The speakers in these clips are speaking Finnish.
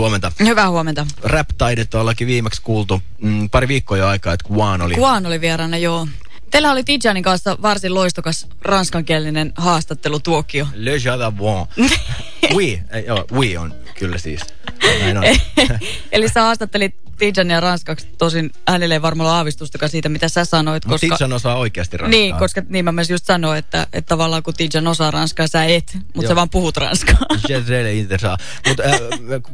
Huomenta. Hyvää huomenta. Rap-taidetta ollakin viimeksi kuultu mm, pari viikkoa jo aikaa, että Guan oli. Kuan oli vieraana, joo. Teillä oli Tijanin kanssa varsin loistokas ranskankielinen haastattelutuokio. Le Jadavon. oui, ei, joo, oui on kyllä siis. Näin on. Eli sä haastattelit Tijania ranskaksi, tosin hänelle ei varmaan ole aavistustakaan siitä, mitä sä sanoit. Mutta Tijan osaa oikeasti ranskaa. Niin, koska niin mä myös just sanoin, että, että tavallaan kun Tijan osaa ranskaa, sä et, mutta sä vaan puhut ranskaa. Mutta äh,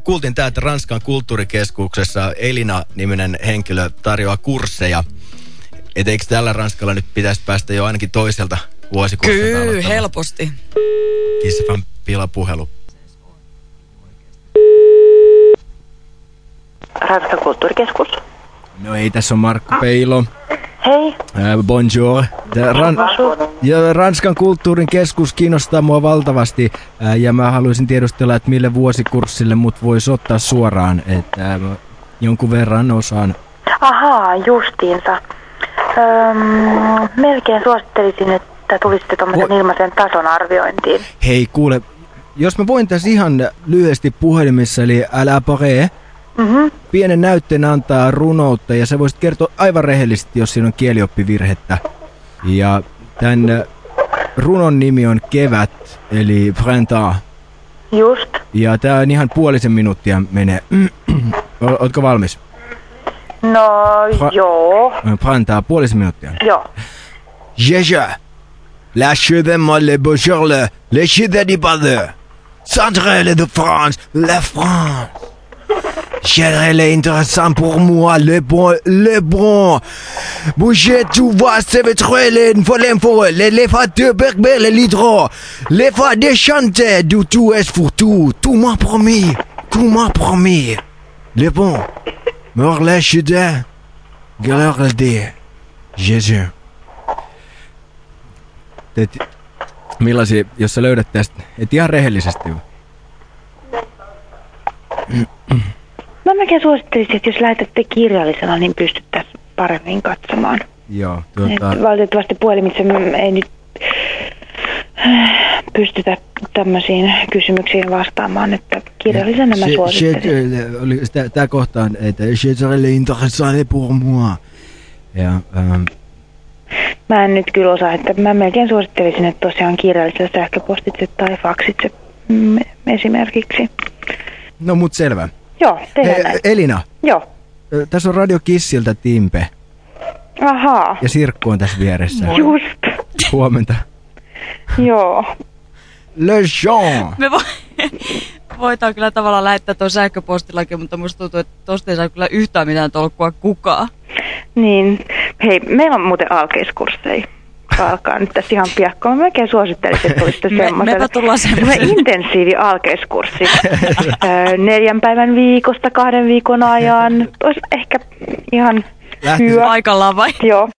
kuultiin tämä, että Ranskan kulttuurikeskuksessa Elina-niminen henkilö tarjoaa kursseja. Et eikö tällä Ranskalla nyt pitäisi päästä jo ainakin toiselta vuosikurssilta Kyllä, helposti. Kissafan pilapuhelu. Ranskan kulttuurikeskus. No ei, tässä on Markku Peilo. Hei. Äh, bonjour. Ran- ja Ranskan kulttuurin keskus kiinnostaa mua valtavasti äh, ja mä haluaisin tiedustella, että mille vuosikurssille mut voisi ottaa suoraan, että äh, mä jonkun verran osaan. Ahaa, justiinsa. Öm, melkein suosittelisin, että tulisitte tuommoisen Voi- ilmaisen tason arviointiin. Hei, kuule, jos mä voin tässä ihan lyhyesti puhelimissa, eli älä pare, Mhm. pienen näytteen antaa runoutta ja sä voisit kertoa aivan rehellisesti, jos siinä on kielioppivirhettä. Ja tämän äh, runon nimi on Kevät, eli Printemps. Just. Ja tää on ihan puolisen minuuttia menee. Ootko valmis? No, Pa- joo. Printemps, puolisen minuuttia. Joo. Jeje, lâchez-moi les beaux charles, les chidets du. Centrale de France, la France. J'ai les intéressant pour moi, le bon, le bon. Bouger, tu vois, c'est votre l'info, l'info, les, les fois de berber, les lidros, les fois de chanter, du tout est pour tout, tout m'a promis, tout m'a promis. Le bon, mort les chidets, galère le dit, Jésus. Millaisia, jos sä löydät tästä, et ihan rehellisesti. Mä melkein suosittelisin, että jos lähetätte kirjallisena, niin pystyttäisiin paremmin katsomaan. Joo, Et tuota, valitettavasti puhelimitse ei nyt äh, pystytä tämmöisiin kysymyksiin vastaamaan, että kirjallisena mä suosittelisin. oli tää kohta on, että je serais intéressant pour moi. Ja, ähm, Mä en nyt kyllä osaa, että mä melkein suosittelisin, että tosiaan kirjallisella sähköpostitse tai faksitse mm, esimerkiksi. no mut selvä. Joo, tehdään Hei, näin. Elina, Joo. tässä on Radio Kissiltä Timpe Ahaa, ja Sirkku on tässä vieressä. just. Huomenta. Joo. Le Jean. Me vo- voitaan kyllä tavallaan lähettää tuon sähköpostillakin, mutta musta tuntuu, että tosta ei saa kyllä yhtään mitään tolkkua kukaan. Niin, hei, meillä on muuten alkeiskursseja. Alkaa nyt tässä ihan piakkoon. Mä melkein suosittelisin, että tulisitte Me- semmoiselle. mepä tullaan Semmoinen semmoiselle. intensiivi alkeiskurssi. Öö, neljän päivän viikosta kahden viikon ajan. Olisi ehkä ihan Lähtisin- hyvä. Paikallaan vai? Joo.